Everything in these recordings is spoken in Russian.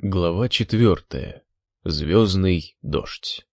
Глава четвертая. Звездный дождь.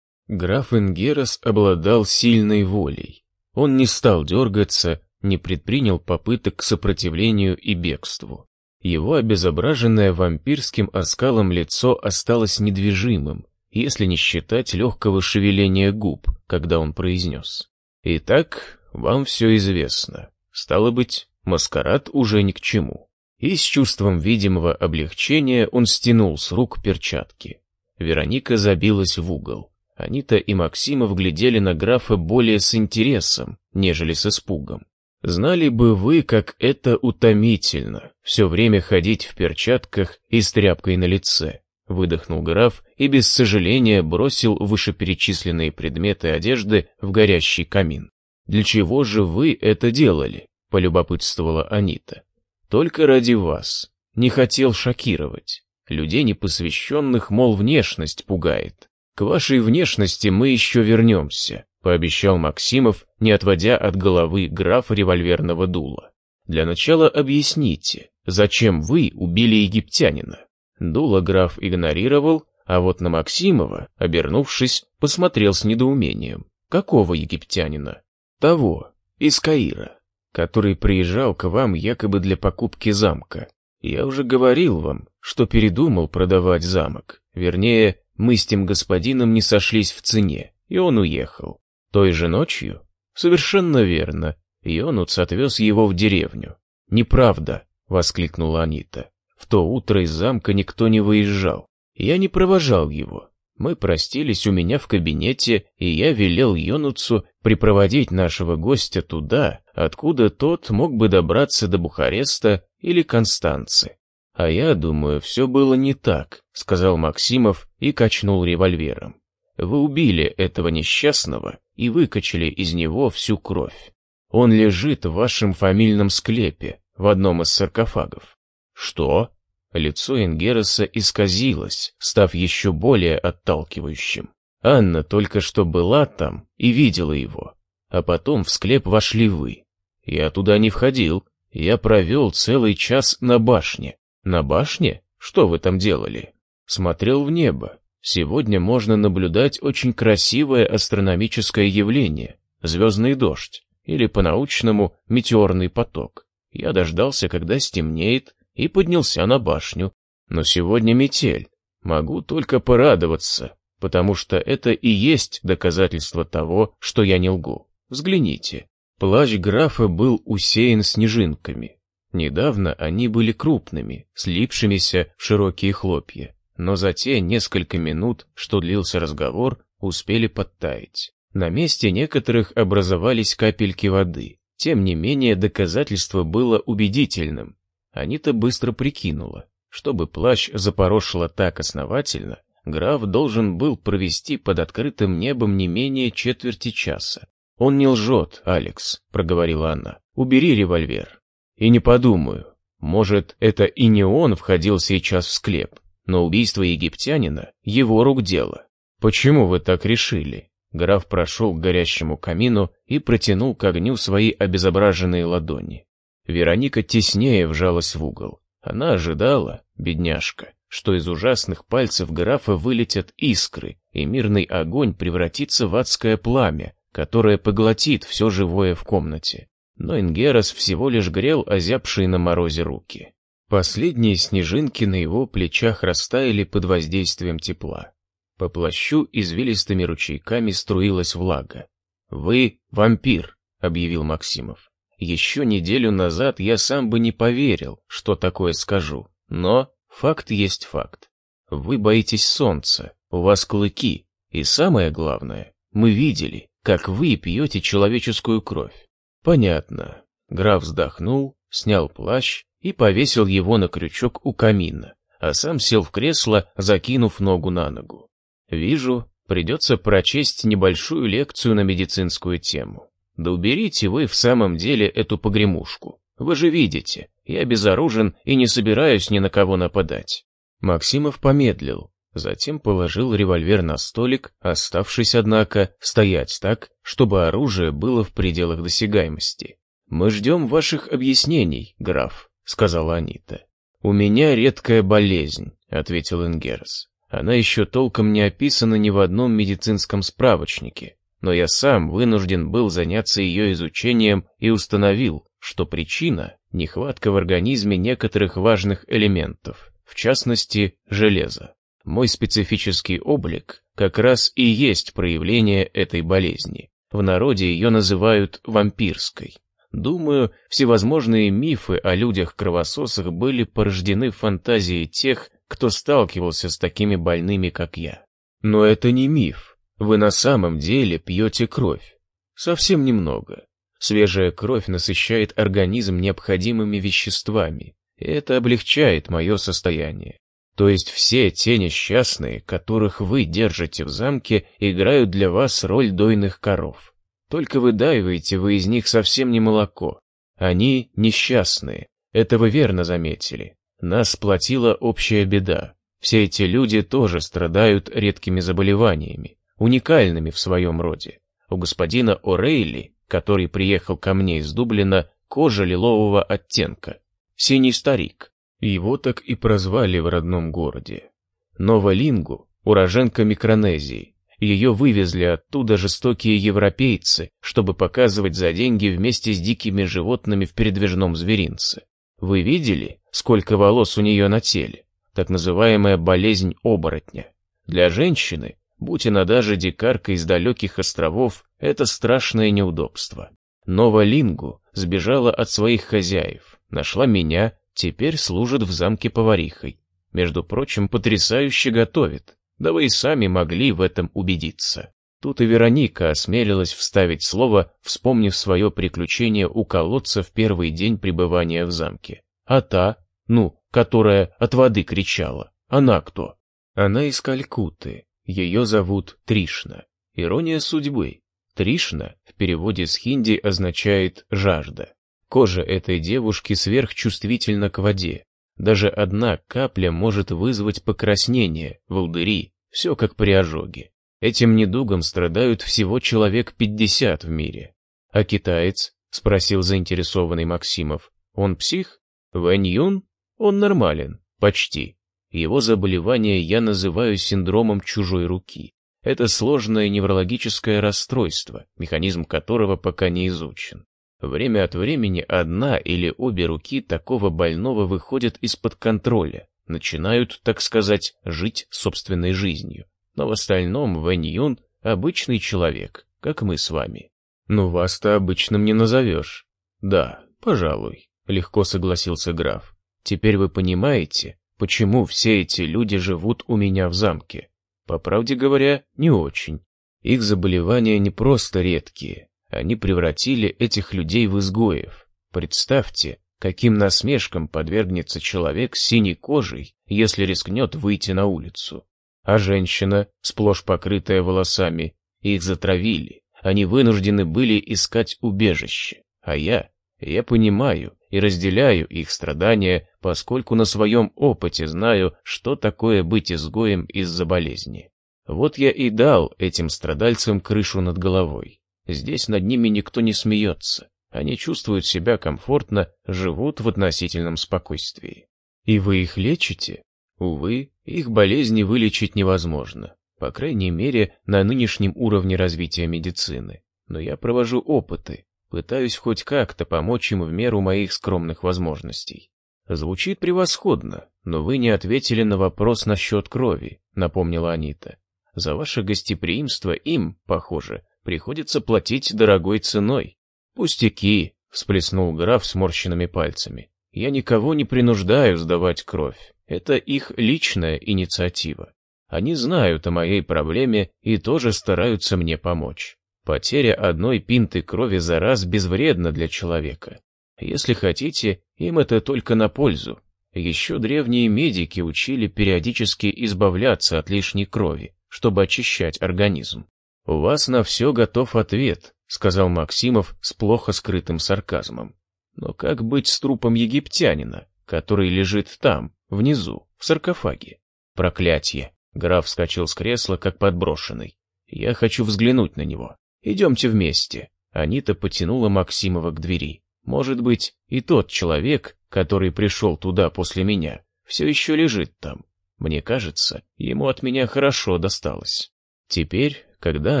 Граф Ингерос обладал сильной волей. Он не стал дергаться, не предпринял попыток к сопротивлению и бегству. Его обезображенное вампирским оскалом лицо осталось недвижимым, если не считать легкого шевеления губ, когда он произнес. «Итак, вам все известно. Стало быть, маскарад уже ни к чему» и с чувством видимого облегчения он стянул с рук перчатки. Вероника забилась в угол. Анита и Максимов глядели на графа более с интересом, нежели с испугом. Знали бы вы, как это утомительно, все время ходить в перчатках и с тряпкой на лице, выдохнул граф и без сожаления бросил вышеперечисленные предметы одежды в горящий камин. «Для чего же вы это делали?» — полюбопытствовала Анита. Только ради вас. Не хотел шокировать. Людей непосвященных, мол, внешность пугает. К вашей внешности мы еще вернемся, пообещал Максимов, не отводя от головы графа револьверного дула. Для начала объясните, зачем вы убили египтянина? Дула граф игнорировал, а вот на Максимова, обернувшись, посмотрел с недоумением. Какого египтянина? Того, из Каира который приезжал к вам якобы для покупки замка. Я уже говорил вам, что передумал продавать замок. Вернее, мы с тем господином не сошлись в цене, и он уехал. Той же ночью? Совершенно верно. Йонуц отвез его в деревню. «Неправда!» — воскликнула Анита. «В то утро из замка никто не выезжал. Я не провожал его. Мы простились у меня в кабинете, и я велел Йонуцу припроводить нашего гостя туда, откуда тот мог бы добраться до Бухареста или Констанцы. А я думаю, все было не так, сказал Максимов и качнул револьвером. Вы убили этого несчастного и выкачали из него всю кровь. Он лежит в вашем фамильном склепе, в одном из саркофагов. Что? Лицо Ингереса исказилось, став еще более отталкивающим. Анна только что была там и видела его. А потом в склеп вошли вы. Я туда не входил. Я провел целый час на башне. На башне? Что вы там делали? Смотрел в небо. Сегодня можно наблюдать очень красивое астрономическое явление — звездный дождь, или по-научному метеорный поток. Я дождался, когда стемнеет, и поднялся на башню. Но сегодня метель. Могу только порадоваться, потому что это и есть доказательство того, что я не лгу. Взгляните. Плащ графа был усеян снежинками. Недавно они были крупными, слипшимися в широкие хлопья, но за те несколько минут, что длился разговор, успели подтаять. На месте некоторых образовались капельки воды. Тем не менее, доказательство было убедительным. Анита быстро прикинула, чтобы плащ запорошило так основательно, граф должен был провести под открытым небом не менее четверти часа. «Он не лжет, Алекс», — проговорила она. «Убери револьвер». «И не подумаю. Может, это и не он входил сейчас в склеп, но убийство египтянина — его рук дело. Почему вы так решили?» Граф прошел к горящему камину и протянул к огню свои обезображенные ладони. Вероника теснее вжалась в угол. Она ожидала, бедняжка, что из ужасных пальцев графа вылетят искры, и мирный огонь превратится в адское пламя, которое поглотит все живое в комнате. Но Ингерас всего лишь грел озябшие на морозе руки. Последние снежинки на его плечах растаяли под воздействием тепла. По плащу извилистыми ручейками струилась влага. «Вы вампир», — объявил Максимов. Еще неделю назад я сам бы не поверил, что такое скажу, но факт есть факт. Вы боитесь солнца, у вас клыки, и самое главное, мы видели, как вы пьете человеческую кровь. Понятно. Граф вздохнул, снял плащ и повесил его на крючок у камина, а сам сел в кресло, закинув ногу на ногу. Вижу, придется прочесть небольшую лекцию на медицинскую тему. Да уберите вы в самом деле эту погремушку. Вы же видите, я безоружен и не собираюсь ни на кого нападать. Максимов помедлил, затем положил револьвер на столик, оставшись, однако, стоять так, чтобы оружие было в пределах досягаемости. «Мы ждем ваших объяснений, граф», — сказала Анита. «У меня редкая болезнь», — ответил Ингерс. «Она еще толком не описана ни в одном медицинском справочнике, но я сам вынужден был заняться ее изучением и установил, что причина — нехватка в организме некоторых важных элементов, в частности, железа. Мой специфический облик как раз и есть проявление этой болезни. В народе ее называют вампирской. Думаю, всевозможные мифы о людях-кровососах были порождены фантазией тех, кто сталкивался с такими больными, как я. Но это не миф. Вы на самом деле пьете кровь. Совсем немного. Свежая кровь насыщает организм необходимыми веществами, это облегчает мое состояние. То есть все те несчастные, которых вы держите в замке, играют для вас роль дойных коров. Только выдаиваете вы из них совсем не молоко. Они несчастные, это вы верно заметили. Нас сплотила общая беда. Все эти люди тоже страдают редкими заболеваниями, уникальными в своем роде. У господина О'Рейли, который приехал ко мне из Дублина, кожа лилового оттенка. Синий старик. Его так и прозвали в родном городе. Новолингу, уроженка Микронезии, ее вывезли оттуда жестокие европейцы, чтобы показывать за деньги вместе с дикими животными в передвижном зверинце. Вы видели, сколько волос у нее на теле? Так называемая болезнь оборотня. Для женщины, будь она даже дикарка из далеких островов, это страшное неудобство. Нова Лингу сбежала от своих хозяев, нашла меня, теперь служит в замке поварихой. Между прочим, потрясающе готовит. Да вы и сами могли в этом убедиться. Тут и Вероника осмелилась вставить слово, вспомнив свое приключение у колодца в первый день пребывания в замке. А та, ну, которая от воды кричала, она кто? Она из Калькутты, ее зовут Тришна. Ирония судьбы. Тришна в переводе с хинди означает «жажда». Кожа этой девушки сверхчувствительна к воде, даже одна капля может вызвать покраснение, волдыри, все как при ожоге. Этим недугом страдают всего человек пятьдесят в мире. А китаец? Спросил заинтересованный Максимов. Он псих? Вэнь Юн? Он нормален, почти. Его заболевание я называю синдромом чужой руки. Это сложное неврологическое расстройство, механизм которого пока не изучен. Время от времени одна или обе руки такого больного выходят из-под контроля, начинают, так сказать, жить собственной жизнью. Но в остальном Вэнь Юн — обычный человек, как мы с вами. Но вас-то обычным не назовешь. Да, пожалуй, легко согласился граф. Теперь вы понимаете, почему все эти люди живут у меня в замке. По правде говоря, не очень. Их заболевания не просто редкие, они превратили этих людей в изгоев. Представьте, каким насмешкам подвергнется человек с синей кожей, если рискнет выйти на улицу. А женщина, сплошь покрытая волосами, их затравили. Они вынуждены были искать убежище. А я, я понимаю и разделяю их страдания, поскольку на своем опыте знаю, что такое быть изгоем из-за болезни. Вот я и дал этим страдальцам крышу над головой. Здесь над ними никто не смеется. Они чувствуют себя комфортно, живут в относительном спокойствии. И вы их лечите? Увы, их болезни вылечить невозможно. По крайней мере, на нынешнем уровне развития медицины. Но я провожу опыты, пытаюсь хоть как-то помочь им в меру моих скромных возможностей. Звучит превосходно, но вы не ответили на вопрос насчет крови, напомнила Анита. За ваше гостеприимство им, похоже, приходится платить дорогой ценой. Пустяки, всплеснул граф сморщенными пальцами. Я никого не принуждаю сдавать кровь. Это их личная инициатива. Они знают о моей проблеме и тоже стараются мне помочь. Потеря одной пинты крови за раз безвредна для человека. Если хотите, им это только на пользу. Еще древние медики учили периодически избавляться от лишней крови, чтобы очищать организм. «У вас на все готов ответ», — сказал Максимов с плохо скрытым сарказмом. «Но как быть с трупом египтянина, который лежит там, внизу, в саркофаге?» «Проклятье!» — граф вскочил с кресла, как подброшенный. «Я хочу взглянуть на него. Идемте вместе». Анита потянула Максимова к двери. «Может быть, и тот человек, который пришел туда после меня, все еще лежит там. Мне кажется, ему от меня хорошо досталось. Теперь, когда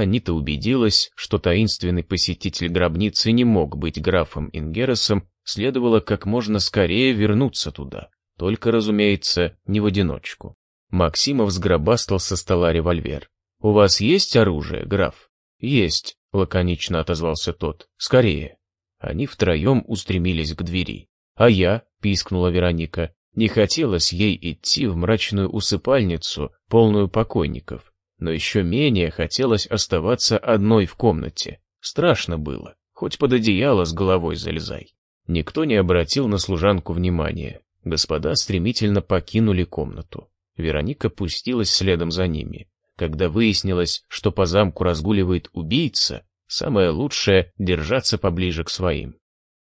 Анита убедилась, что таинственный посетитель гробницы не мог быть графом Ингеросом, следовало как можно скорее вернуться туда. Только, разумеется, не в одиночку. Максимов сгробастал со стола револьвер. «У вас есть оружие, граф?» «Есть», — лаконично отозвался тот. «Скорее». Они втроем устремились к двери. «А я», — пискнула Вероника, — не хотелось ей идти в мрачную усыпальницу, полную покойников, но еще менее хотелось оставаться одной в комнате. Страшно было, хоть под одеяло с головой залезай. Никто не обратил на служанку внимания. Господа стремительно покинули комнату. Вероника пустилась следом за ними. Когда выяснилось, что по замку разгуливает убийца, самое лучшее — держаться поближе к своим.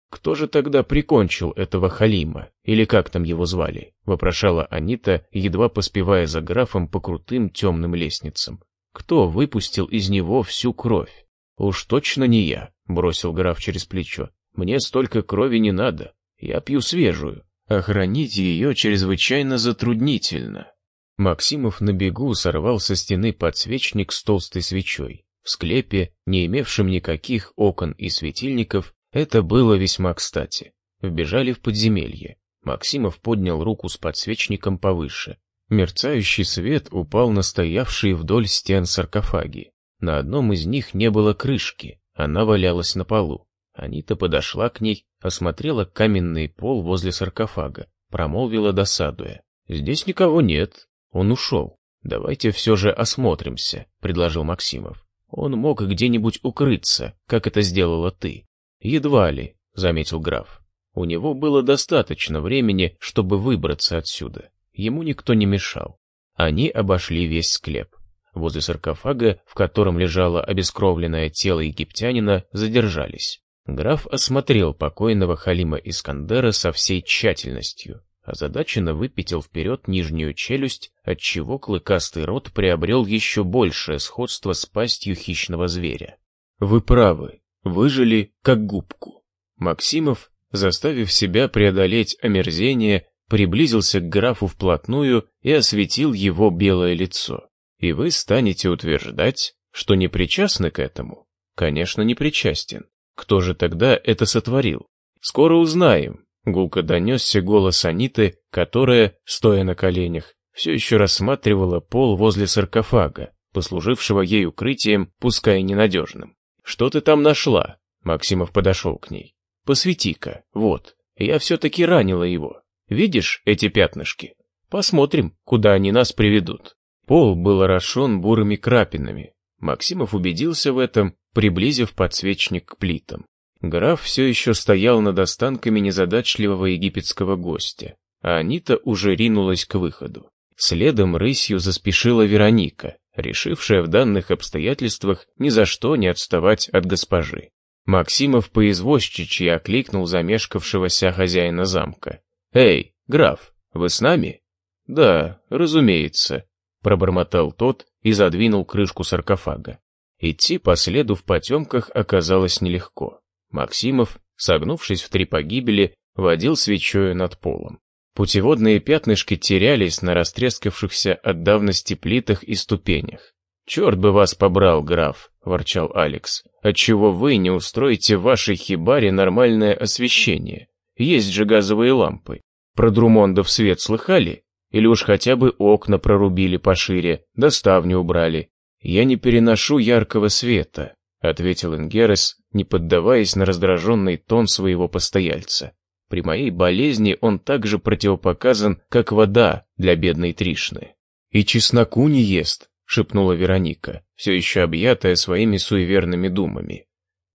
«Кто же тогда прикончил этого Халима, или как там его звали?» — вопрошала Анита, едва поспевая за графом по крутым темным лестницам. «Кто выпустил из него всю кровь?» «Уж точно не я», — бросил граф через плечо. «Мне столько крови не надо. Я пью свежую. Охранить ее чрезвычайно затруднительно». Максимов на бегу сорвал со стены подсвечник с толстой свечой. В склепе, не имевшем никаких окон и светильников, это было весьма кстати. Вбежали в подземелье. Максимов поднял руку с подсвечником повыше. Мерцающий свет упал на стоявшие вдоль стен саркофаги. На одном из них не было крышки, она валялась на полу. Анита подошла к ней, осмотрела каменный пол возле саркофага, промолвила досадуя. «Здесь никого нет, он ушел. Давайте все же осмотримся», — предложил Максимов. «Он мог где-нибудь укрыться, как это сделала ты». «Едва ли», — заметил граф. «У него было достаточно времени, чтобы выбраться отсюда. Ему никто не мешал. Они обошли весь склеп. Возле саркофага, в котором лежало обескровленное тело египтянина, задержались. Граф осмотрел покойного Халима Искандера со всей тщательностью, озадаченно выпятил вперед нижнюю челюсть, отчего клыкастый рот приобрел еще большее сходство с пастью хищного зверя. «Вы правы, выжили как губку». Максимов, заставив себя преодолеть омерзение, приблизился к графу вплотную и осветил его белое лицо. «И вы станете утверждать, что не причастны к этому?» «Конечно, не причастен. Кто же тогда это сотворил? Скоро узнаем, Гулко донесся голос Аниты, которая, стоя на коленях, все еще рассматривала пол возле саркофага, послужившего ей укрытием, пускай ненадежным. «Что ты там нашла?» Максимов подошел к ней. «Посвети-ка, вот, я все-таки ранила его. Видишь эти пятнышки? Посмотрим, куда они нас приведут». Пол был орошен бурыми крапинами. Максимов убедился в этом, приблизив подсвечник к плитам. Граф все еще стоял над останками незадачливого египетского гостя, а Анита уже ринулась к выходу. Следом рысью заспешила Вероника, решившая в данных обстоятельствах ни за что не отставать от госпожи. Максимов по извозчичьи окликнул замешкавшегося хозяина замка. «Эй, граф, вы с нами?» «Да, разумеется», — пробормотал тот и задвинул крышку саркофага. Идти по следу в потемках оказалось нелегко. Максимов, согнувшись в три погибели, водил свечою над полом. Путеводные пятнышки терялись на растрескавшихся от давности плитах и ступенях. «Черт бы вас побрал, граф!» — ворчал Алекс. «Отчего вы не устроите в вашей хибаре нормальное освещение? Есть же газовые лампы. Про Друмондов свет слыхали? Или уж хотя бы окна прорубили пошире, да ставни убрали? Я не переношу яркого света ответил Ингерес, не поддаваясь на раздраженный тон своего постояльца. При моей болезни он так же противопоказан, как вода для бедной Тришны. И чесноку не ест, шепнула Вероника, все еще объятая своими суеверными думами.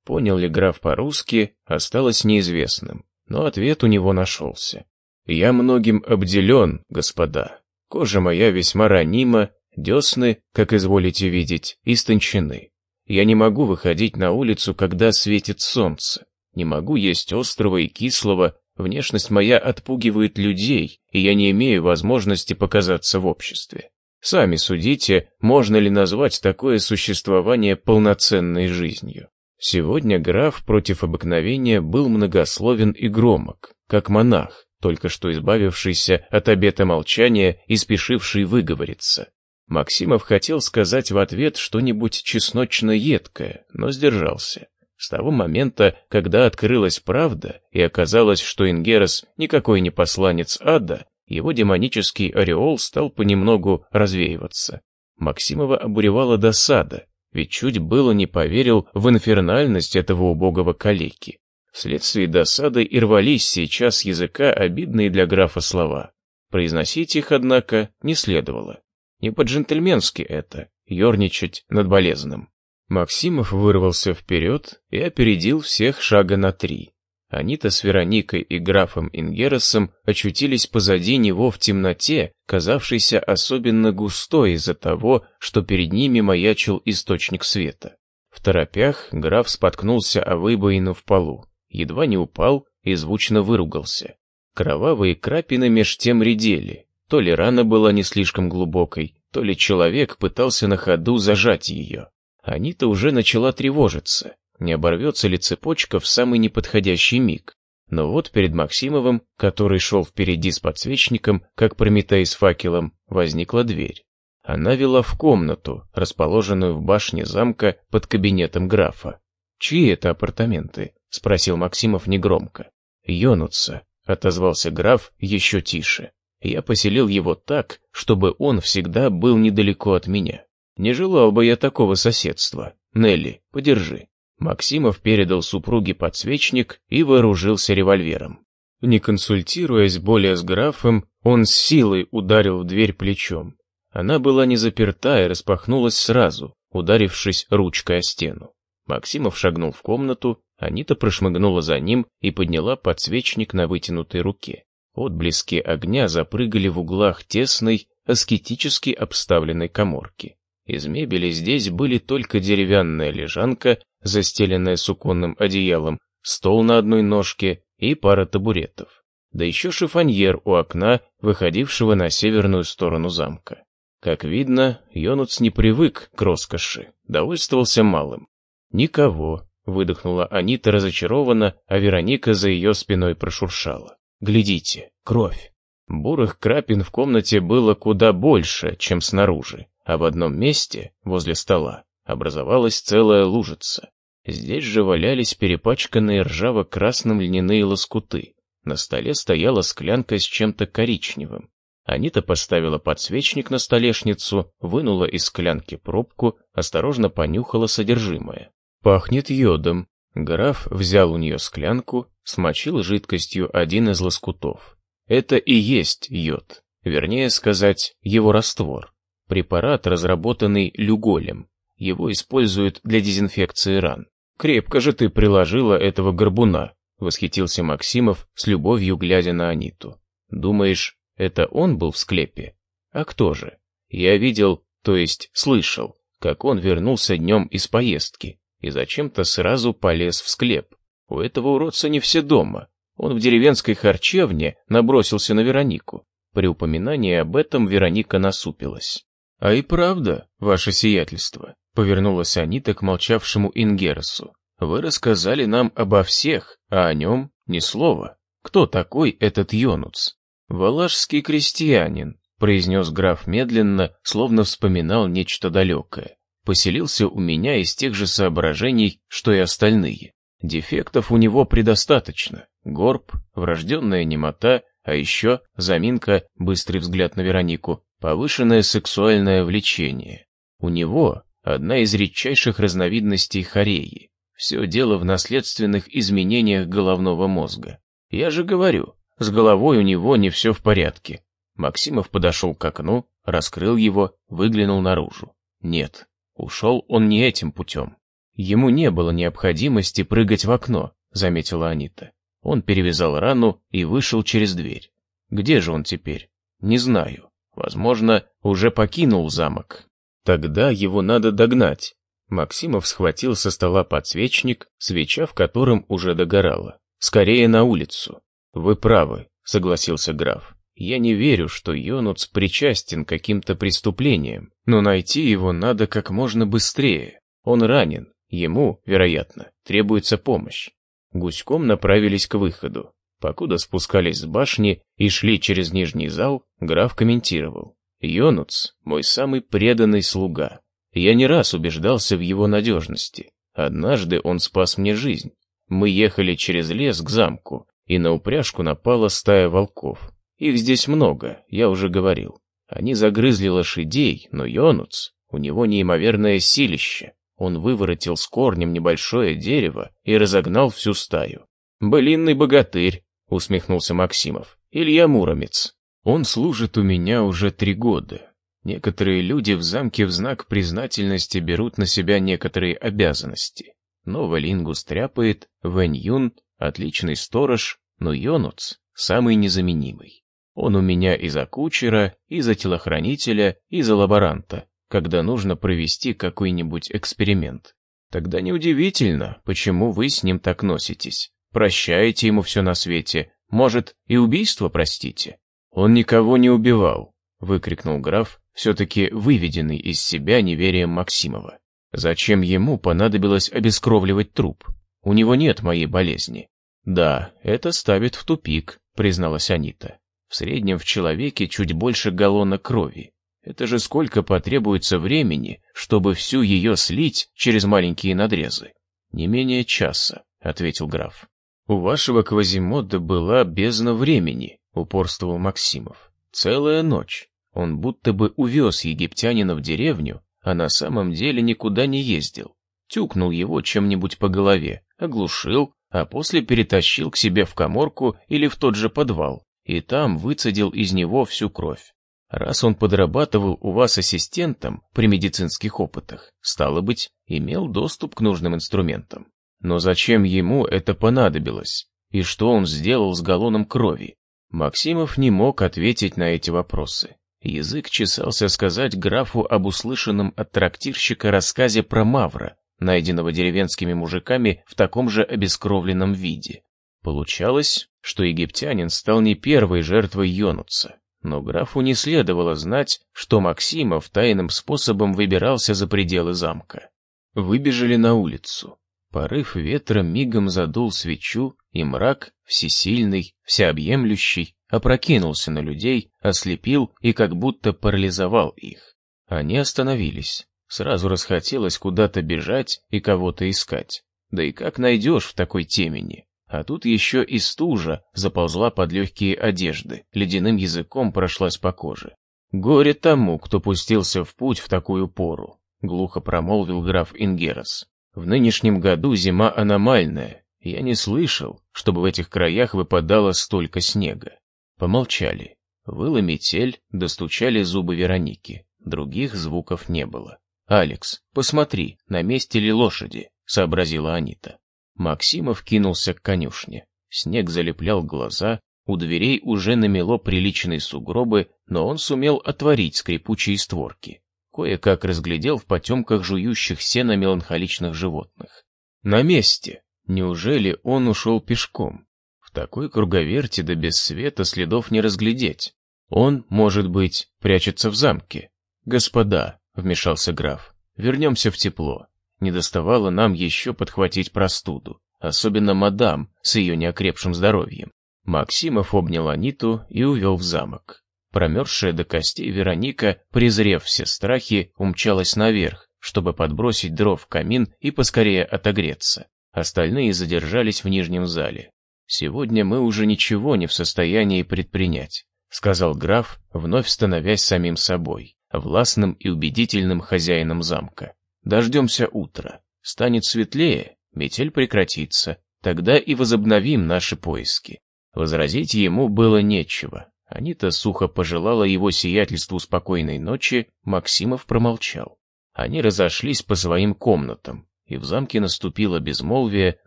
Понял ли граф по-русски, осталось неизвестным, но ответ у него нашелся. «Я многим обделен, господа. Кожа моя весьма ранима, десны, как изволите видеть, истончены. Я не могу выходить на улицу, когда светит солнце. Не могу есть острого и кислого, внешность моя отпугивает людей, и я не имею возможности показаться в обществе. Сами судите, можно ли назвать такое существование полноценной жизнью. Сегодня граф против обыкновения был многословен и громок, как монах, только что избавившийся от обета молчания и спешивший выговориться. Максимов хотел сказать в ответ что-нибудь чесночно-едкое, но сдержался. С того момента, когда открылась правда и оказалось, что Ингерос никакой не посланец ада, его демонический ореол стал понемногу развеиваться. Максимова обуревала досада, ведь чуть было не поверил в инфернальность этого убогого калеки. Вследствие досады и рвались сейчас языка обидные для графа слова. Произносить их, однако, не следовало. Не по-джентльменски это, ерничать над болезным. Максимов вырвался вперед и опередил всех шага на три. Анита с Вероникой и графом Ингеросом очутились позади него в темноте, казавшейся особенно густой из-за того, что перед ними маячил источник света. В торопях граф споткнулся о выбоину в полу, едва не упал и звучно выругался. Кровавые крапины меж тем редели, то ли рана была не слишком глубокой, то ли человек пытался на ходу зажать ее. Анита уже начала тревожиться, не оборвется ли цепочка в самый неподходящий миг. Но вот перед Максимовым, который шел впереди с подсвечником, как Прометей с факелом, возникла дверь. Она вела в комнату, расположенную в башне замка под кабинетом графа. «Чьи это апартаменты?» — спросил Максимов негромко. «Йонутса», — отозвался граф еще тише. «Я поселил его так, чтобы он всегда был недалеко от меня. Не желал бы я такого соседства. Нелли, подержи». Максимов передал супруге подсвечник и вооружился револьвером. Не консультируясь более с графом, он с силой ударил в дверь плечом. Она была не заперта и распахнулась сразу, ударившись ручкой о стену. Максимов шагнул в комнату, Анита прошмыгнула за ним и подняла подсвечник на вытянутой руке. Отблески огня запрыгали в углах тесной, аскетически обставленной коморки. Из мебели здесь были только деревянная лежанка застеленная суконным одеялом, стол на одной ножке и пара табуретов. Да еще шифоньер у окна, выходившего на северную сторону замка. Как видно, Йонуц не привык к роскоши, довольствовался малым. «Никого», — выдохнула Анита разочарованно, а Вероника за ее спиной прошуршала. «Глядите, кровь». Бурых крапин в комнате было куда больше, чем снаружи, а в одном месте, возле стола, образовалась целая лужица. Здесь же валялись перепачканные ржаво-красным льняные лоскуты. На столе стояла склянка с чем-то коричневым. Анита поставила подсвечник на столешницу, вынула из склянки пробку, осторожно понюхала содержимое. «Пахнет йодом». Граф взял у нее склянку, смочил жидкостью один из лоскутов. Это и есть йод, вернее сказать, его раствор. Препарат, разработанный люголем. Его используют для дезинфекции ран. Крепко же ты приложила этого горбуна, восхитился Максимов с любовью глядя на Аниту. Думаешь, это он был в склепе? А кто же? Я видел, то есть слышал, как он вернулся днем из поездки и зачем-то сразу полез в склеп. У этого уродца не все дома. Он в деревенской харчевне набросился на Веронику. При упоминании об этом Вероника насупилась. «А и правда, ваше сиятельство», — повернулась Анита к молчавшему Ингерсу. «Вы рассказали нам обо всех, а о нем ни слова. Кто такой этот Йонуц?» «Валашский крестьянин», — произнес граф медленно, словно вспоминал нечто далекое. «Поселился у меня из тех же соображений, что и остальные. Дефектов у него предостаточно. Горб, врожденная немота, а еще заминка, быстрый взгляд на Веронику, повышенное сексуальное влечение. У него одна из редчайших разновидностей хореи. Все дело в наследственных изменениях головного мозга. Я же говорю, с головой у него не все в порядке. Максимов подошел к окну, раскрыл его, выглянул наружу. Нет, ушел он не этим путем. Ему не было необходимости прыгать в окно, заметила Анита. Он перевязал рану и вышел через дверь. Где же он теперь? Не знаю. Возможно, уже покинул замок. Тогда его надо догнать. Максимов схватил со стола подсвечник, свеча в котором уже догорала. Скорее на улицу. Вы правы, согласился граф. Я не верю, что Йонуц причастен к каким-то преступлениям, но найти его надо как можно быстрее. Он ранен, ему, вероятно, требуется помощь. Гуськом направились к выходу. Покуда спускались с башни и шли через нижний зал, граф комментировал. «Йонуц — мой самый преданный слуга. Я не раз убеждался в его надежности. Однажды он спас мне жизнь. Мы ехали через лес к замку, и на упряжку напала стая волков. Их здесь много, я уже говорил. Они загрызли лошадей, но Йонуц, у него неимоверное силище. Он выворотил с корнем небольшое дерево и разогнал всю стаю. «Былинный богатырь», — усмехнулся Максимов. «Илья Муромец. Он служит у меня уже три года. Некоторые люди в замке в знак признательности берут на себя некоторые обязанности. Но Валингу стряпает, Вэнь Юн — отличный сторож, но Йонуц — самый незаменимый. Он у меня и за кучера, и за телохранителя, и за лаборанта, когда нужно провести какой-нибудь эксперимент. Тогда неудивительно, почему вы с ним так носитесь. Прощаете ему все на свете, может, и убийство простите. Он никого не убивал, выкрикнул граф, все-таки выведенный из себя неверием Максимова. Зачем ему понадобилось обескровливать труп? У него нет моей болезни. Да, это ставит в тупик, призналась Анита. В среднем в человеке чуть больше галлона крови. Это же сколько потребуется времени, чтобы всю ее слить через маленькие надрезы? Не менее часа, ответил граф. У вашего Квазимода была бездна времени, упорствовал Максимов. Целая ночь. Он будто бы увез египтянина в деревню, а на самом деле никуда не ездил. Тюкнул его чем-нибудь по голове, оглушил, а после перетащил к себе в коморку или в тот же подвал, и там выцедил из него всю кровь. Раз он подрабатывал у вас ассистентом при медицинских опытах, стало быть, имел доступ к нужным инструментам. Но зачем ему это понадобилось? И что он сделал с галлоном крови? Максимов не мог ответить на эти вопросы. Язык чесался сказать графу об услышанном от трактирщика рассказе про Мавра, найденного деревенскими мужиками в таком же обескровленном виде. Получалось, что египтянин стал не первой жертвой Йонуца, но графу не следовало знать, что Максимов тайным способом выбирался за пределы замка. Выбежали на улицу. Порыв ветра мигом задул свечу, и мрак, всесильный, всеобъемлющий, опрокинулся на людей, ослепил и как будто парализовал их. Они остановились. Сразу расхотелось куда-то бежать и кого-то искать. Да и как найдешь в такой темени? А тут еще и стужа заползла под легкие одежды, ледяным языком прошлась по коже. «Горе тому, кто пустился в путь в такую пору», — глухо промолвил граф Ингерас. «В нынешнем году зима аномальная. Я не слышал, чтобы в этих краях выпадало столько снега. Помолчали. Выла метель, достучали зубы Вероники. Других звуков не было. «Алекс, посмотри, на месте ли лошади?» — сообразила Анита. Максимов кинулся к конюшне. Снег залеплял глаза, у дверей уже намело приличные сугробы, но он сумел отворить скрипучие створки. Кое-как разглядел в потемках жующих сено меланхоличных животных. На месте! Неужели он ушел пешком? В такой круговерти да без света следов не разглядеть. Он, может быть, прячется в замке. Господа, вмешался граф, вернемся в тепло. Не доставало нам еще подхватить простуду, особенно мадам с ее неокрепшим здоровьем. Максимов обнял Аниту и увел в замок. Промерзшая до костей Вероника, презрев все страхи, умчалась наверх, чтобы подбросить дров в камин и поскорее отогреться. Остальные задержались в нижнем зале. «Сегодня мы уже ничего не в состоянии предпринять», сказал граф, вновь становясь самим собой, властным и убедительным хозяином замка. «Дождемся утра. Станет светлее, метель прекратится, тогда и возобновим наши поиски». Возразить ему было нечего. Анита сухо пожелала его сиятельству спокойной ночи, Максимов промолчал. Они разошлись по своим комнатам, и в замке наступило безмолвие,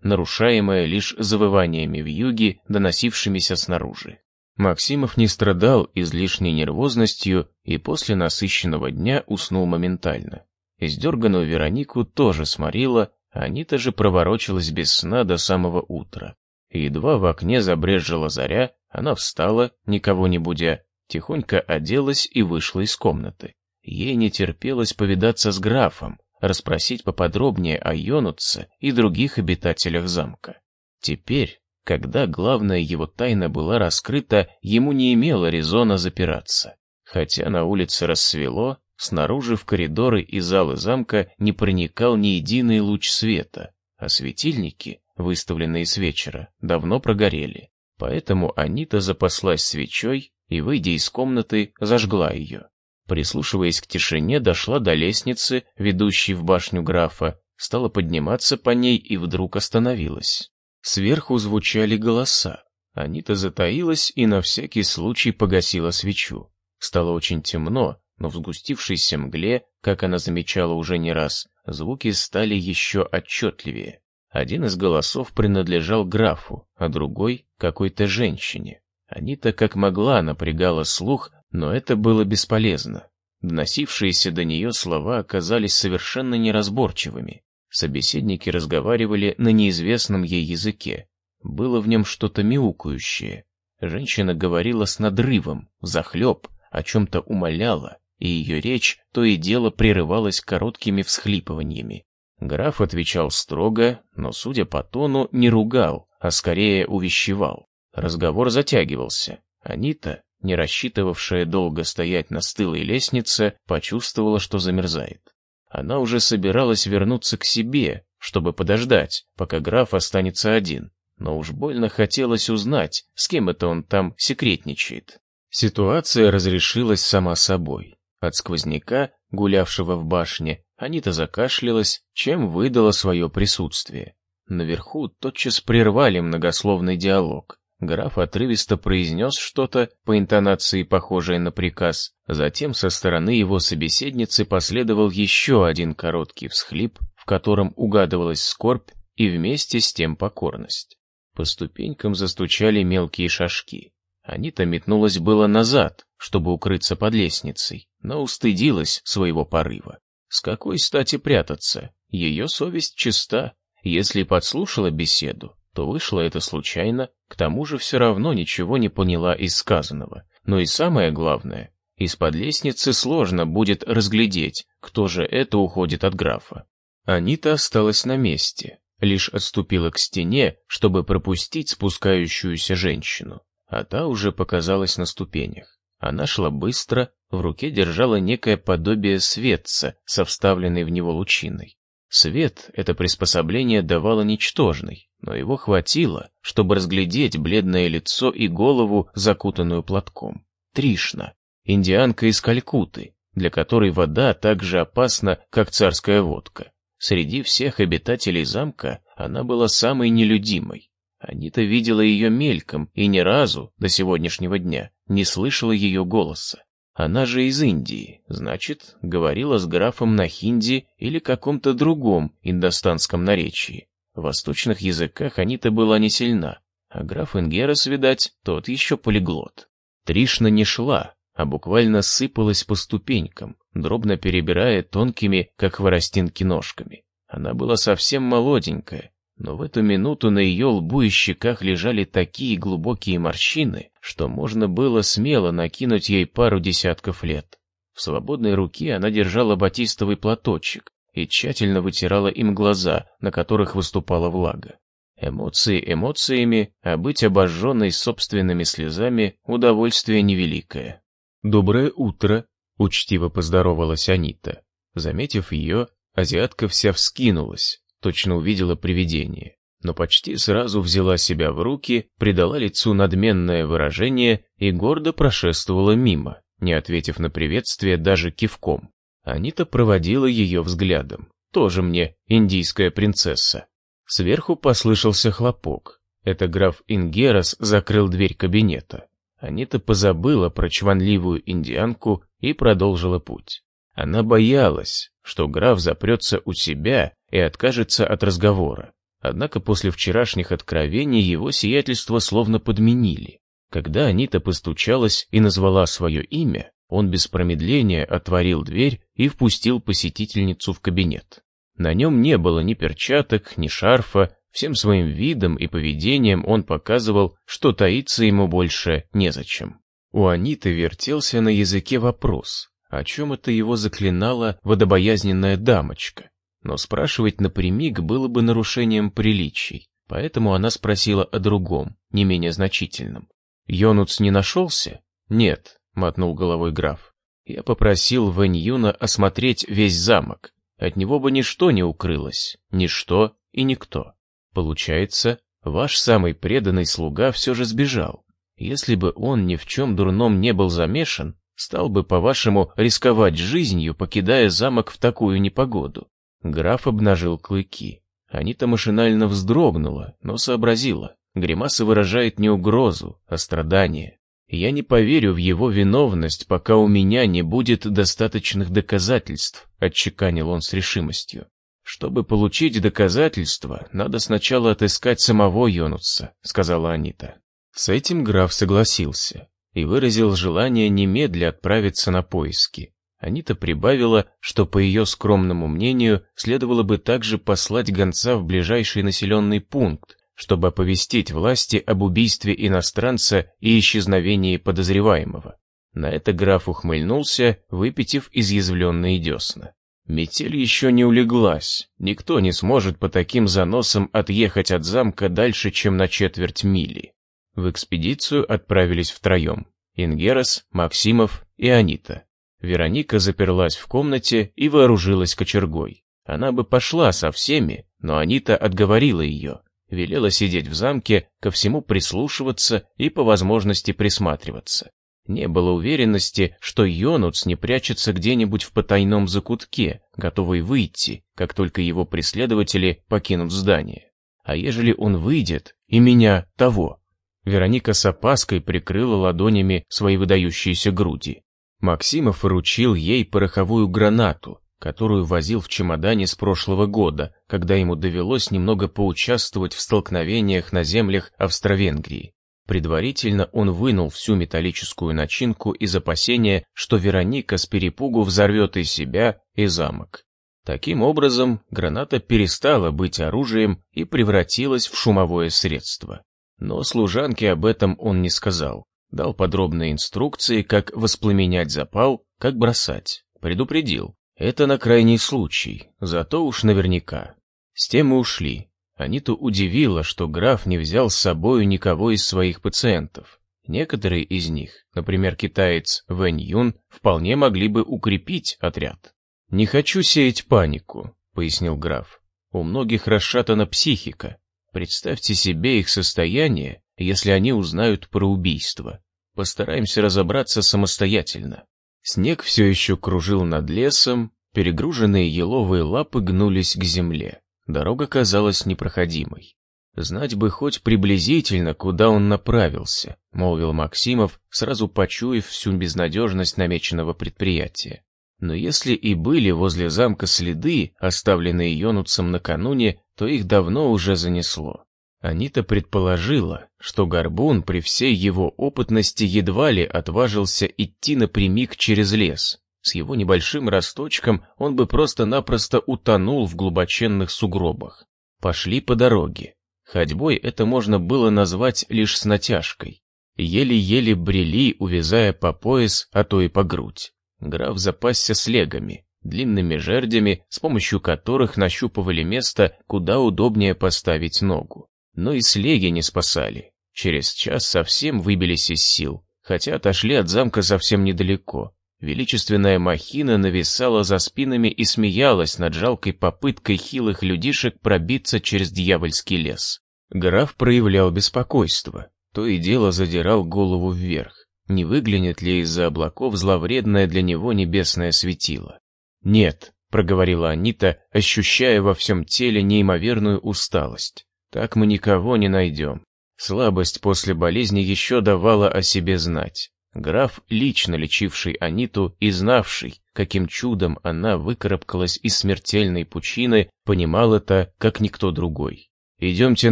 нарушаемое лишь завываниями в юге, доносившимися снаружи. Максимов не страдал излишней нервозностью и после насыщенного дня уснул моментально. Издерганную Веронику тоже сморила, Анита же проворочилась без сна до самого утра. Едва в окне забрежжила заря, она встала, никого не будя, тихонько оделась и вышла из комнаты. Ей не терпелось повидаться с графом, расспросить поподробнее о Йонутце и других обитателях замка. Теперь, Когда главная его тайна была раскрыта, ему не имело резона запираться. Хотя на улице рассвело, снаружи в коридоры и залы замка не проникал ни единый луч света, а светильники, выставленные с вечера, давно прогорели. Поэтому Анита запаслась свечой и, выйдя из комнаты, зажгла ее. Прислушиваясь к тишине, дошла до лестницы, ведущей в башню графа, стала подниматься по ней и вдруг остановилась. Сверху звучали голоса. Анита затаилась и на всякий случай погасила свечу. Стало очень темно, но в сгустившейся мгле, как она замечала уже не раз, звуки стали еще отчетливее. Один из голосов принадлежал графу, а другой — какой-то женщине. Анита как могла напрягала слух, но это было бесполезно. Доносившиеся до нее слова оказались совершенно неразборчивыми. Собеседники разговаривали на неизвестном ей языке. Было в нем что-то мяукающее. Женщина говорила с надрывом, захлеб, о чем-то умоляла, и ее речь то и дело прерывалась короткими всхлипываниями. Граф отвечал строго, но, судя по тону, не ругал, а скорее увещевал. Разговор затягивался. Анита, не рассчитывавшая долго стоять на стылой лестнице, почувствовала, что замерзает. Она уже собиралась вернуться к себе, чтобы подождать, пока граф останется один. Но уж больно хотелось узнать, с кем это он там секретничает. Ситуация разрешилась сама собой. От сквозняка, гулявшего в башне, Анита закашлялась, чем выдала свое присутствие. Наверху тотчас прервали многословный диалог. Граф отрывисто произнес что-то, по интонации похожее на приказ. Затем со стороны его собеседницы последовал еще один короткий всхлип, в котором угадывалась скорбь и вместе с тем покорность. По ступенькам застучали мелкие шажки. Анита метнулась было назад, чтобы укрыться под лестницей, но устыдилась своего порыва. С какой стати прятаться? Ее совесть чиста. Если подслушала беседу, то вышло это случайно, к тому же все равно ничего не поняла из сказанного. Но и самое главное, из-под лестницы сложно будет разглядеть, кто же это уходит от графа. Анита осталась на месте, лишь отступила к стене, чтобы пропустить спускающуюся женщину, а та уже показалась на ступенях. Она шла быстро, в руке держала некое подобие светца со вставленной в него лучиной. Свет это приспособление давало ничтожный, но его хватило, чтобы разглядеть бледное лицо и голову, закутанную платком. Тришна, индианка из Калькуты, для которой вода так же опасна, как царская водка. Среди всех обитателей замка она была самой нелюдимой. Анита видела ее мельком и ни разу до сегодняшнего дня не слышала ее голоса. Она же из Индии, значит, говорила с графом на хинди или каком-то другом индостанском наречии. В восточных языках Анита была не сильна, а граф Ингерас, видать, тот еще полиглот. Тришна не шла, а буквально сыпалась по ступенькам, дробно перебирая тонкими, как хворостинки, ножками. Она была совсем молоденькая, но в эту минуту на ее лбу и щеках лежали такие глубокие морщины, что можно было смело накинуть ей пару десятков лет. В свободной руке она держала батистовый платочек и тщательно вытирала им глаза, на которых выступала влага. Эмоции эмоциями, а быть обожженной собственными слезами — удовольствие невеликое. «Доброе утро!» — учтиво поздоровалась Анита. Заметив ее, азиатка вся вскинулась, точно увидела привидение, но почти сразу взяла себя в руки, придала лицу надменное выражение и гордо прошествовала мимо, не ответив на приветствие даже кивком. Анита проводила ее взглядом. Тоже мне индийская принцесса. Сверху послышался хлопок. Это граф Ингерас закрыл дверь кабинета. Анита позабыла про чванливую индианку и продолжила путь. Она боялась, что граф запрется у себя и откажется от разговора. Однако после вчерашних откровений его сиятельство словно подменили. Когда Анита постучалась и назвала свое имя, он без промедления отворил дверь и впустил посетительницу в кабинет. На нем не было ни перчаток, ни шарфа, всем своим видом и поведением он показывал, что таиться ему больше незачем. У Аниты вертелся на языке вопрос, о чем это его заклинала водобоязненная дамочка. Но спрашивать напрямик было бы нарушением приличий, поэтому она спросила о другом, не менее значительном. «Йонуц не нашелся?» «Нет», — мотнул головой граф. «Я попросил Вэнь осмотреть весь замок. От него бы ничто не укрылось, ничто и никто. Получается, ваш самый преданный слуга все же сбежал. Если бы он ни в чем дурном не был замешан, стал бы, по-вашему, рисковать жизнью, покидая замок в такую непогоду. Граф обнажил клыки. Анита машинально вздрогнула, но сообразила. Гримаса выражает не угрозу, а страдание. Я не поверю в его виновность, пока у меня не будет достаточных доказательств, отчеканил он с решимостью. Чтобы получить доказательства, надо сначала отыскать самого Йонуса, сказала Анита. С этим граф согласился и выразил желание немедля отправиться на поиски. Анита прибавила, что, по ее скромному мнению, следовало бы также послать гонца в ближайший населенный пункт, чтобы оповестить власти об убийстве иностранца и исчезновении подозреваемого. На это граф ухмыльнулся, выпитив изъязвленные десна. Метель еще не улеглась, никто не сможет по таким заносам отъехать от замка дальше, чем на четверть мили. В экспедицию отправились втроем. Ингерос, Максимов и Анита. Вероника заперлась в комнате и вооружилась кочергой. Она бы пошла со всеми, но Анита отговорила ее. Велела сидеть в замке, ко всему прислушиваться и по возможности присматриваться. Не было уверенности, что Йонуц не прячется где-нибудь в потайном закутке, готовый выйти, как только его преследователи покинут здание. А ежели он выйдет, и меня того, Вероника с опаской прикрыла ладонями свои выдающиеся груди. Максимов вручил ей пороховую гранату, которую возил в чемодане с прошлого года, когда ему довелось немного поучаствовать в столкновениях на землях Австро-Венгрии. Предварительно он вынул всю металлическую начинку из опасения, что Вероника с перепугу взорвет и себя, и замок. Таким образом, граната перестала быть оружием и превратилась в шумовое средство. Но служанке об этом он не сказал. Дал подробные инструкции, как воспламенять запал, как бросать. Предупредил. Это на крайний случай, зато уж наверняка. С тем мы ушли. Аниту удивило, что граф не взял с собой никого из своих пациентов. Некоторые из них, например, китаец Вэнь Юн, вполне могли бы укрепить отряд. «Не хочу сеять панику», — пояснил граф. «У многих расшатана психика, Представьте себе их состояние, если они узнают про убийство. Постараемся разобраться самостоятельно. Снег все еще кружил над лесом, перегруженные еловые лапы гнулись к земле. Дорога казалась непроходимой. «Знать бы хоть приблизительно, куда он направился», — молвил Максимов, сразу почуяв всю безнадежность намеченного предприятия. Но если и были возле замка следы, оставленные Йонуцем накануне, то их давно уже занесло. Анита предположила, что Горбун при всей его опытности едва ли отважился идти напрямик через лес. С его небольшим росточком он бы просто-напросто утонул в глубоченных сугробах. Пошли по дороге. Ходьбой это можно было назвать лишь с натяжкой. Еле-еле брели, увязая по пояс, а то и по грудь. Граф запасся слегами, длинными жердями, с помощью которых нащупывали место, куда удобнее поставить ногу. Но и слеги не спасали. Через час совсем выбились из сил, хотя отошли от замка совсем недалеко. Величественная махина нависала за спинами и смеялась над жалкой попыткой хилых людишек пробиться через дьявольский лес. Граф проявлял беспокойство, то и дело задирал голову вверх. Не выглянет ли из-за облаков зловредное для него небесное светило? «Нет», — проговорила Анита, ощущая во всем теле неимоверную усталость. «Так мы никого не найдем». Слабость после болезни еще давала о себе знать. Граф, лично лечивший Аниту и знавший, каким чудом она выкарабкалась из смертельной пучины, понимал это, как никто другой. «Идемте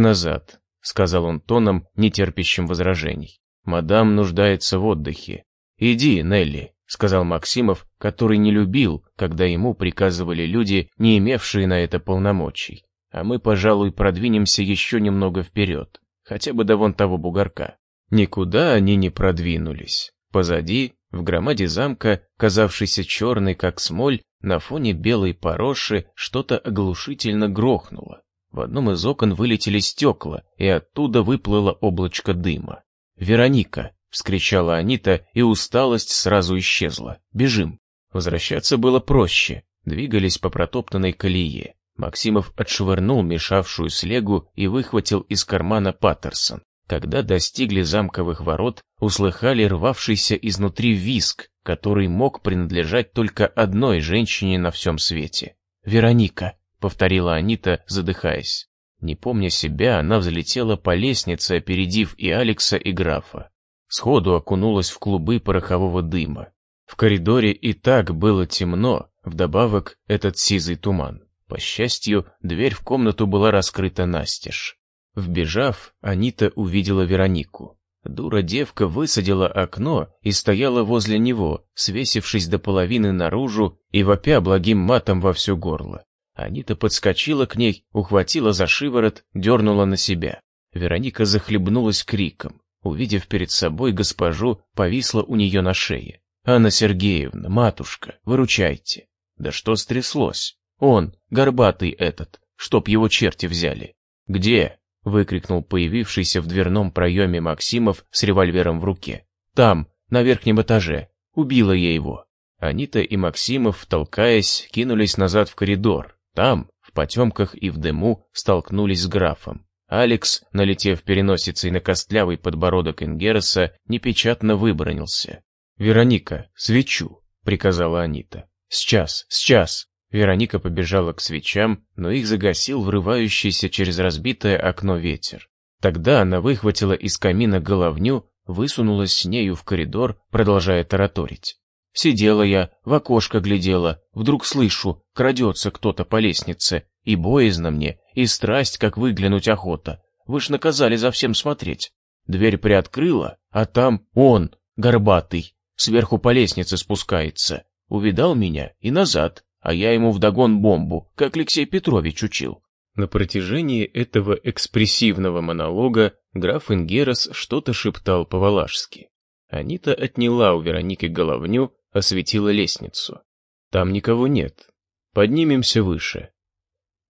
назад», — сказал он тоном, нетерпящим возражений. «Мадам нуждается в отдыхе. Иди, Нелли» сказал Максимов, который не любил, когда ему приказывали люди, не имевшие на это полномочий. А мы, пожалуй, продвинемся еще немного вперед, хотя бы до вон того бугорка. Никуда они не продвинулись. Позади, в громаде замка, казавшейся черной, как смоль, на фоне белой пороши что-то оглушительно грохнуло. В одном из окон вылетели стекла, и оттуда выплыло облачко дыма. «Вероника!» — вскричала Анита, и усталость сразу исчезла. «Бежим!» Возвращаться было проще. Двигались по протоптанной колее. Максимов отшвырнул мешавшую слегу и выхватил из кармана Паттерсон. Когда достигли замковых ворот, услыхали рвавшийся изнутри виск, который мог принадлежать только одной женщине на всем свете. «Вероника», — повторила Анита, задыхаясь. Не помня себя, она взлетела по лестнице, опередив и Алекса, и графа. Сходу окунулась в клубы порохового дыма. В коридоре и так было темно, вдобавок этот сизый туман. По счастью, дверь в комнату была раскрыта настежь. Вбежав, Анита увидела Веронику. Дура девка высадила окно и стояла возле него, свесившись до половины наружу и вопя благим матом во все горло. Анита подскочила к ней, ухватила за шиворот, дернула на себя. Вероника захлебнулась криком. Увидев перед собой госпожу, повисла у нее на шее. «Анна Сергеевна, матушка, выручайте!» «Да что стряслось? Он, горбатый этот, чтоб его черти взяли!» «Где?» — выкрикнул появившийся в дверном проеме Максимов с револьвером в руке. «Там, на верхнем этаже. Убила я его». Анита и Максимов, толкаясь, кинулись назад в коридор. Там, в потемках и в дыму, столкнулись с графом. Алекс, налетев переносицей на костлявый подбородок Ингереса, непечатно выбронился. «Вероника, свечу», — приказала Анита. «Сейчас, сейчас». Вероника побежала к свечам, но их загасил врывающийся через разбитое окно ветер. Тогда она выхватила из камина головню, высунулась с нею в коридор, продолжая тараторить. Сидела я, в окошко глядела, вдруг слышу, крадется кто-то по лестнице, и боязно мне, и страсть, как выглянуть охота. Вы ж наказали за всем смотреть. Дверь приоткрыла, а там он, горбатый, сверху по лестнице спускается. Увидал меня и назад, а я ему вдогон бомбу, как Алексей Петрович учил. На протяжении этого экспрессивного монолога граф Ингерос что-то шептал по-валашски. Анита отняла у Вероники головню, осветила лестницу. Там никого нет. Поднимемся выше.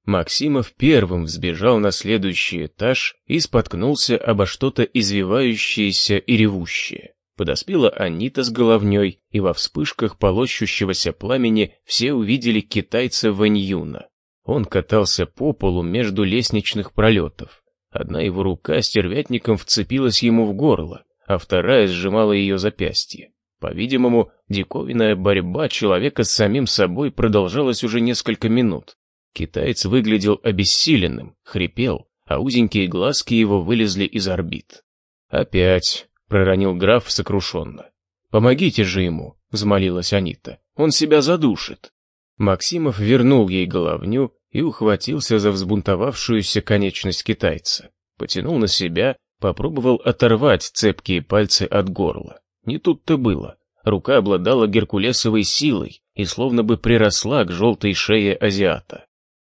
Максимов первым взбежал на следующий этаж и споткнулся обо что-то извивающееся и ревущее. Подоспела Анита с головней, и во вспышках полощущегося пламени все увидели китайца Ваньюна. Он катался по полу между лестничных пролетов. Одна его рука стервятником вцепилась ему в горло, а вторая сжимала ее запястье. По-видимому, диковинная борьба человека с самим собой продолжалась уже несколько минут. Китаец выглядел обессиленным, хрипел, а узенькие глазки его вылезли из орбит. Опять проронил граф сокрушенно. «Помогите же ему», — взмолилась Анита, — «он себя задушит». Максимов вернул ей головню и ухватился за взбунтовавшуюся конечность китайца. Потянул на себя, попробовал оторвать цепкие пальцы от горла. Не тут-то было. Рука обладала геркулесовой силой и словно бы приросла к желтой шее азиата.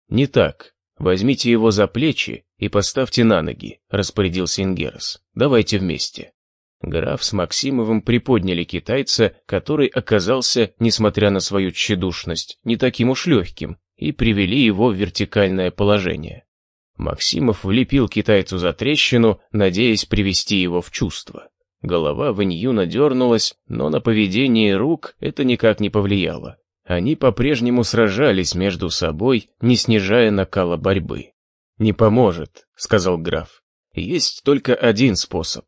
«Не так. Возьмите его за плечи и поставьте на ноги», — распорядился Ингерос. «Давайте вместе». Граф с Максимовым приподняли китайца, который оказался, несмотря на свою тщедушность, не таким уж легким, и привели его в вертикальное положение. Максимов влепил китайцу за трещину, надеясь привести его в чувство. Голова Ваньюна дернулась, но на поведение рук это никак не повлияло. Они по-прежнему сражались между собой, не снижая накала борьбы. «Не поможет», — сказал граф. «Есть только один способ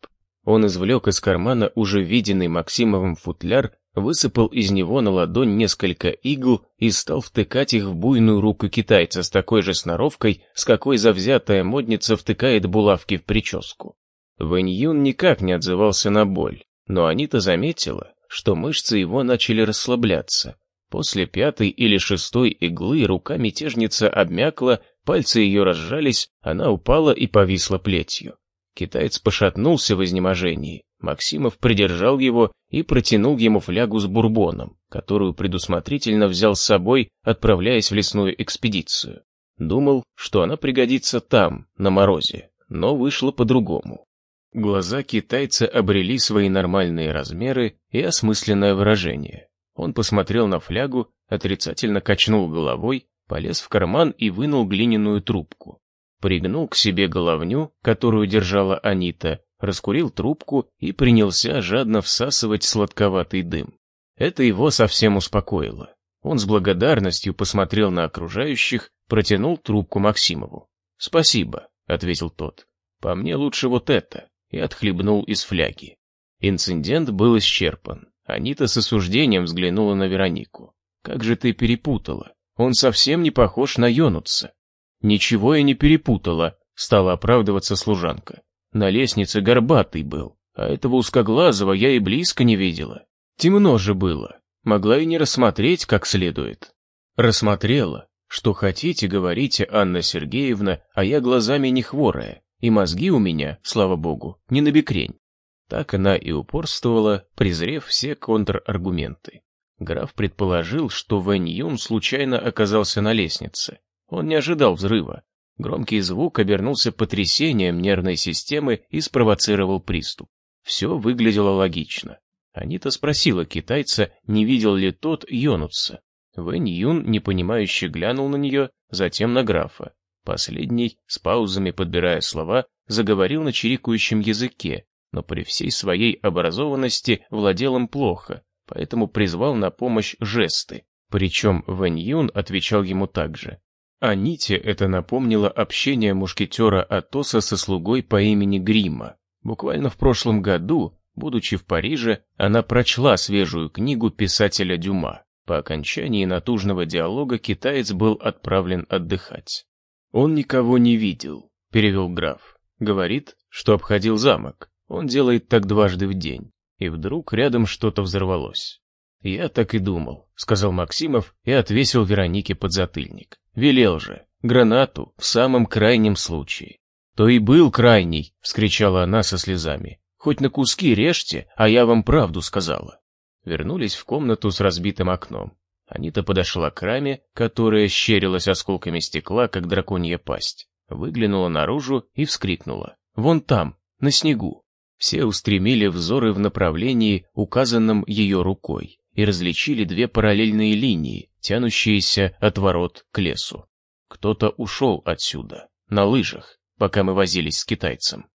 он извлек из кармана уже виденный Максимовым футляр, высыпал из него на ладонь несколько игл и стал втыкать их в буйную руку китайца с такой же сноровкой, с какой завзятая модница втыкает булавки в прическу. Вэнь никак не отзывался на боль, но Анита заметила, что мышцы его начали расслабляться. После пятой или шестой иглы рука мятежница обмякла, пальцы ее разжались, она упала и повисла плетью. Китаец пошатнулся в изнеможении. Максимов придержал его и протянул ему флягу с бурбоном, которую предусмотрительно взял с собой, отправляясь в лесную экспедицию. Думал, что она пригодится там, на морозе, но вышло по-другому. Глаза китайца обрели свои нормальные размеры и осмысленное выражение. Он посмотрел на флягу, отрицательно качнул головой, полез в карман и вынул глиняную трубку. Пригнул к себе головню, которую держала Анита, раскурил трубку и принялся жадно всасывать сладковатый дым. Это его совсем успокоило. Он с благодарностью посмотрел на окружающих, протянул трубку Максимову. «Спасибо», — ответил тот. «По мне лучше вот это», и отхлебнул из фляги. Инцидент был исчерпан. Анита с осуждением взглянула на Веронику. «Как же ты перепутала? Он совсем не похож на Йонутса». «Ничего я не перепутала», — стала оправдываться служанка. «На лестнице горбатый был, а этого узкоглазого я и близко не видела. Темно же было, могла и не рассмотреть как следует». «Рассмотрела. Что хотите, говорите, Анна Сергеевна, а я глазами не хворая, и мозги у меня, слава богу, не набекрень». Так она и упорствовала, презрев все контраргументы. Граф предположил, что Вэнь Юн случайно оказался на лестнице. Он не ожидал взрыва. Громкий звук обернулся потрясением нервной системы и спровоцировал приступ. Все выглядело логично. Анита спросила китайца, не видел ли тот Йонутса. Вэнь Юн непонимающе глянул на нее, затем на графа. Последний, с паузами подбирая слова, заговорил на чирикающем языке, но при всей своей образованности владел им плохо, поэтому призвал на помощь жесты. Причем Вэнь Юн отвечал ему также. Аните это напомнило общение мушкетера Атоса со слугой по имени Грима. Буквально в прошлом году, будучи в Париже, она прочла свежую книгу писателя Дюма. По окончании натужного диалога китаец был отправлен отдыхать. «Он никого не видел», — перевел граф. Говорит, что обходил замок. Он делает так дважды в день. И вдруг рядом что-то взорвалось. «Я так и думал», — сказал Максимов и отвесил Веронике подзатыльник. «Велел же. Гранату в самом крайнем случае». «То и был крайний», — вскричала она со слезами. «Хоть на куски режьте, а я вам правду сказала». Вернулись в комнату с разбитым окном. Анита подошла к раме, которая щерилась осколками стекла, как драконья пасть. Выглянула наружу и вскрикнула. «Вон там, на снегу». Все устремили взоры в направлении, указанном ее рукой и различили две параллельные линии, тянущиеся от ворот к лесу. Кто-то ушел отсюда, на лыжах, пока мы возились с китайцем.